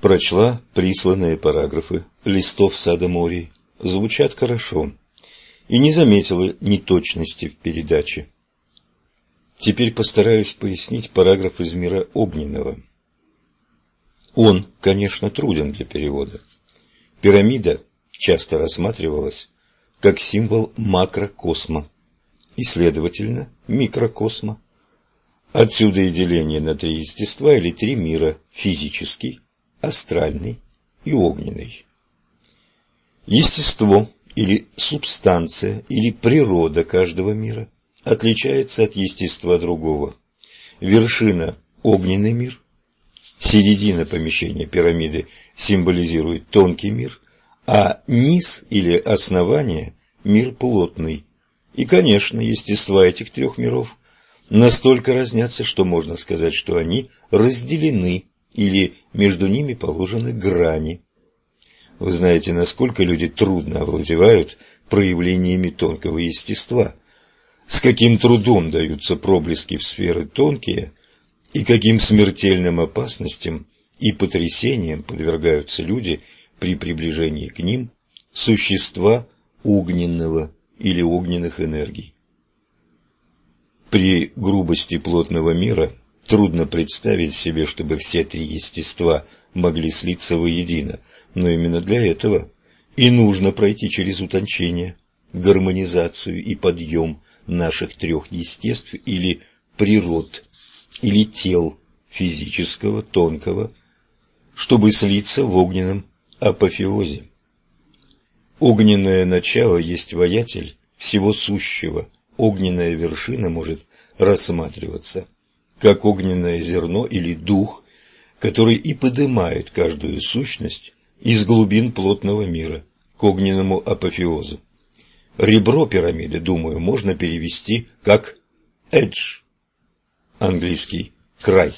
Прочла присланные параграфы листов сада морей. Звучат хорошо. И не заметила неточности в передаче. Теперь постараюсь пояснить параграф из мира огненного. Он, конечно, труден для перевода. Пирамида часто рассматривалась как символ макрокосма и, следовательно, микрокосма. Отсюда и деление на три естества или три мира – физический, астральный и огненный. Естество или субстанция или природа каждого мира отличается от естества другого. Вершина – огненный мир, середина помещения пирамиды символизирует тонкий мир, а низ или основание – мир плотный. И, конечно, естества этих трех миров настолько разнятся, что можно сказать, что они разделены или между ними положены грани. Вы знаете, насколько люди трудно овладевают проявлениями тонкого естества, с каким трудом даются проблески в сферы тонкие и каким смертельным опасностям и потрясениям подвергаются люди при приближении к ним существа огненного или огненных энергий. При грубости плотного мира трудно представить себе, чтобы все три естества могли слиться воедино, но именно для этого и нужно пройти через утончение, гармонизацию и подъем наших трех естеств или природ, или тел физического, тонкого, чтобы слиться в огненном апофеозе. Огненное начало есть воятель всего сущего – огненная вершина может рассматриваться как огненное зерно или дух, который и поднимает каждую сущность из глубин плотного мира к огненному апофеозу. Ребро пирамиды, думаю, можно перевести как «edge», английский «край».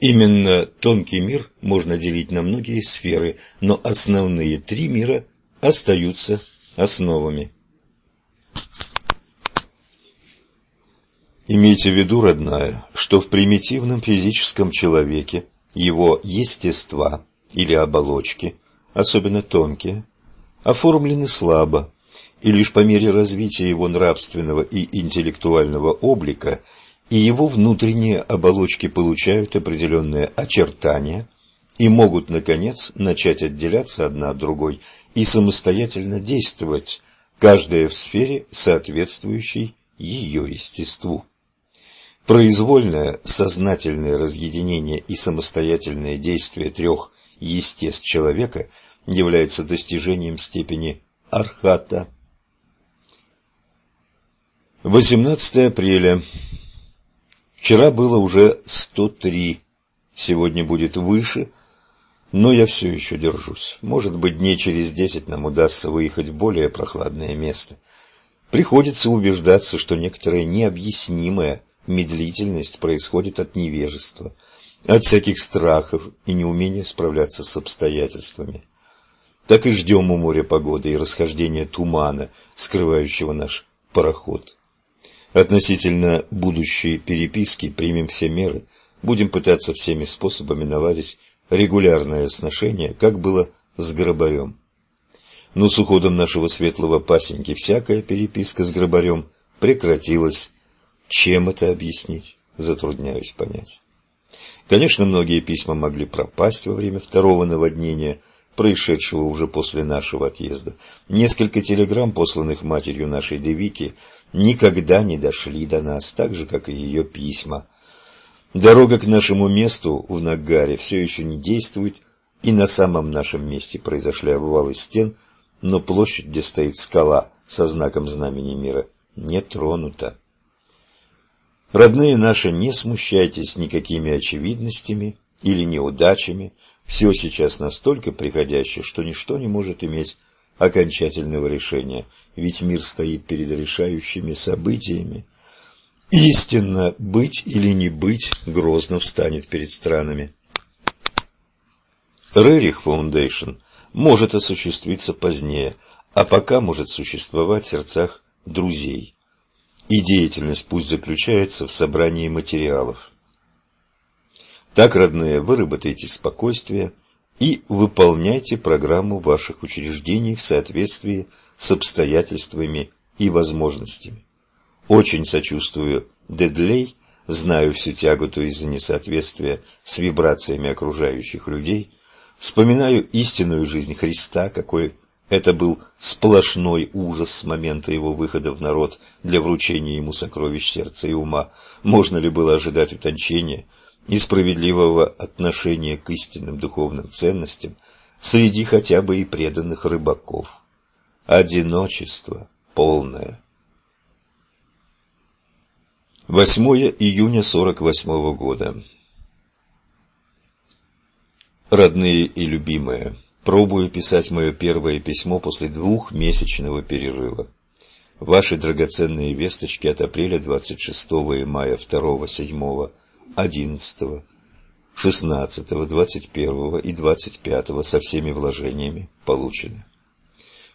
Именно тонкий мир можно делить на многие сферы, но основные три мира остаются основами. Имейте в виду, родная, что в примитивном физическом человеке его естества или оболочки, особенно тонкие, оформлены слабо, и лишь по мере развития его нравственного и интеллектуального облика и его внутренние оболочки получают определенные очертания и могут, наконец, начать отделяться одна от другой и самостоятельно действовать, каждая в сфере, соответствующей ее естеству. Произвольное сознательное разъединение и самостоятельное действие трех естеств человека является достижением степени архата. 18 апреля. Вчера было уже 103, сегодня будет выше, но я все еще держусь. Может быть, дней через десять нам удастся выехать в более прохладное место. Приходится убеждаться, что некоторое необъяснимое – медлительность происходит от невежества, от всяких страхов и неумения справляться с обстоятельствами. Так и ждем у моря погоды и расхождения тумана, скрывающего наш пароход. Относительно будущей переписки примем все меры, будем пытаться всеми способами наладить регулярное сношение, как было с гробарем. Но с уходом нашего светлого пасеньки всякая переписка с гробарем прекратилась чем это объяснить, затрудняюсь понять. Конечно, многие письма могли пропасть во время второго наводнения, происшедшего уже после нашего отъезда. Несколько телеграмм, посланных матерью нашей Девики, никогда не дошли до нас, так же, как и ее письма. Дорога к нашему месту в Нагаре все еще не действует, и на самом нашем месте произошли обвалы стен, но площадь, где стоит скала со знаком знамени мира, не тронута. Родные наши, не смущайтесь никакими очевидностями или неудачами. Все сейчас настолько преходящее, что ничто не может иметь окончательного решения, ведь мир стоит перед решающими событиями. Истинно быть или не быть грозно встанет перед странами. Roerich Foundation может осуществиться позднее, а пока может существовать в сердцах друзей и деятельность пусть заключается в собрании материалов. Так, родные, выработайте спокойствие, и выполняйте программу ваших учреждений в соответствии с обстоятельствами и возможностями. Очень сочувствую Дедлей, знаю всю тяготу из-за несоответствия с вибрациями окружающих людей, вспоминаю истинную жизнь Христа, какой это был сплошной ужас с момента его выхода в народ для вручения ему сокровищ сердца и ума. Можно ли было ожидать утончения и справедливого отношения к истинным духовным ценностям среди хотя бы и преданных рыбаков? Одиночество полное. 8 июня 48 года. Родные и любимые, пробую писать мое первое письмо после двухмесячного перерыва. Ваши драгоценные весточки от апреля 26 и мая 2, 7, 11, 16, 21 и 25 со всеми вложениями получены.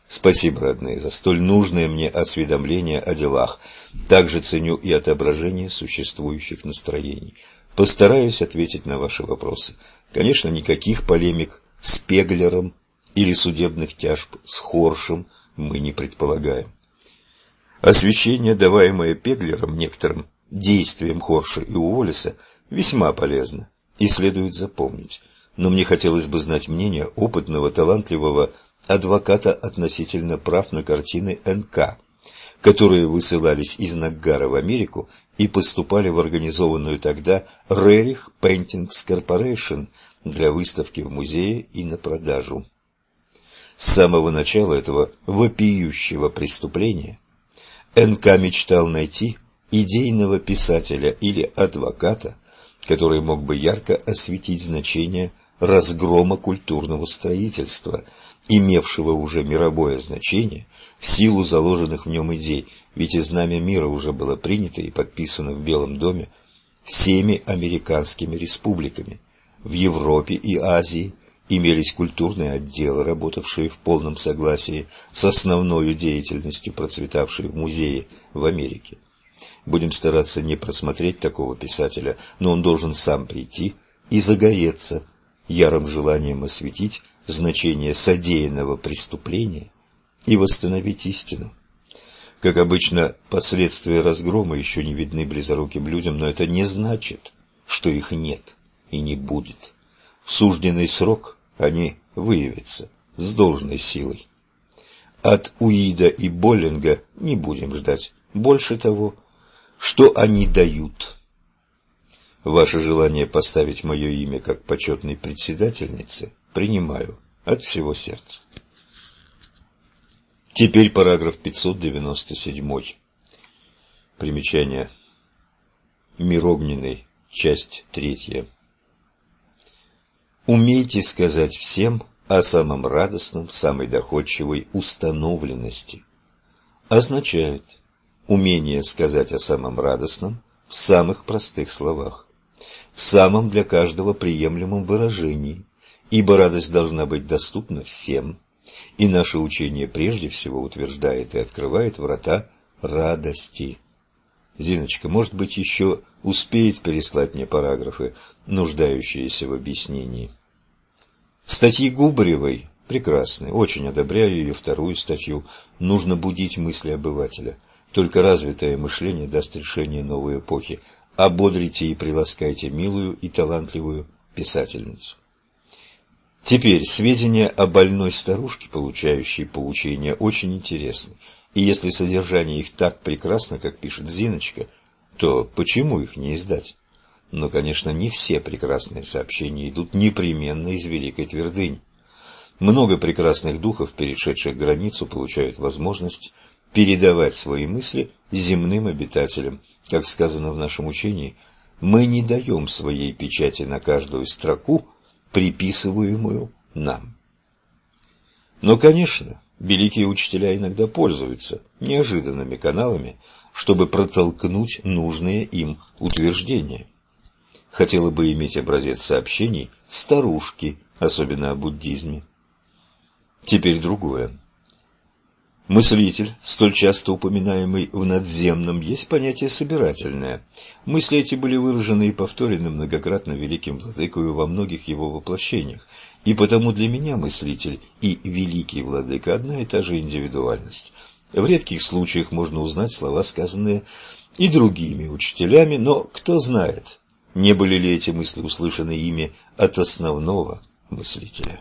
Спасибо, родные, за столь нужное мне осведомление о делах. Также ценю и отображение существующих настроений. Постараюсь ответить на ваши вопросы. Конечно, никаких полемик с Пеглером или судебных тяжб с Хоршем мы не предполагаем. Освещение, даваемое Пеглером некоторым действиям Хорша и Уоллеса, весьма полезно и следует запомнить. Но мне хотелось бы знать мнение опытного, талантливого адвоката относительно прав на картины НК, которые высылались из Наггара в Америку и поступали в организованную тогда Рерих Paintings Corporation для выставки в музее и на продажу. С самого начала этого вопиющего преступления НК мечтал найти идейного писателя или адвоката, который мог бы ярко осветить значение разгрома культурного строительства – имевшего уже мировое значение в силу заложенных в нем идей, ведь и знамя мира уже было принято и подписано в Белом доме всеми американскими республиками. В Европе и Азии имелись культурные отделы, работавшие в полном согласии с основной деятельностью, процветавшей в музее в Америке. Будем стараться не просмотреть такого писателя, но он должен сам прийти и загореться ярым желанием осветить значение содеянного преступления и восстановить истину. Как обычно, последствия разгрома еще не видны близоруким людям, но это не значит, что их нет и не будет. В сужденный срок они выявятся с должной силой. От Уида и Боллинга не будем ждать. Больше того, что они дают. Ваше желание поставить мое имя как почетной председательницы принимаю от всего сердца. Теперь параграф 597. Примечание. Мир огненный. Часть третья. Умейте сказать всем о самом радостном, самой доходчивой установленности. Означает умение сказать о самом радостном в самых простых словах, в самом для каждого приемлемом выражении – ибо радость должна быть доступна всем, и наше учение прежде всего утверждает и открывает врата радости. Зиночка, может быть, еще успеет переслать мне параграфы, нуждающиеся в объяснении. Статьи Губаревой прекрасны, очень одобряю ее вторую статью «Нужно будить мысли обывателя». Только развитое мышление даст решение новой эпохи. Ободрите и приласкайте милую и талантливую писательницу. Теперь сведения о больной старушке, получающей поучения, очень интересны. И если содержание их так прекрасно, как пишет Зиночка, то почему их не издать? Но, конечно, не все прекрасные сообщения идут непременно из Великой Твердыни. Много прекрасных духов, перешедших границу, получают возможность передавать свои мысли земным обитателям. Как сказано в нашем учении, мы не даем своей печати на каждую строку, приписываемую нам. Но, конечно, великие учителя иногда пользуются неожиданными каналами, чтобы протолкнуть нужные им утверждения. Хотела бы иметь образец сообщений старушки, особенно о буддизме. Теперь другое. Мыслитель, столь часто упоминаемый в надземном, есть понятие собирательное. Мысли эти были выражены и повторены многократно великим владыкою во многих его воплощениях, и потому для меня мыслитель и великий владыка – одна и та же индивидуальность. В редких случаях можно узнать слова, сказанные и другими учителями, но кто знает, не были ли эти мысли услышаны ими от основного мыслителя.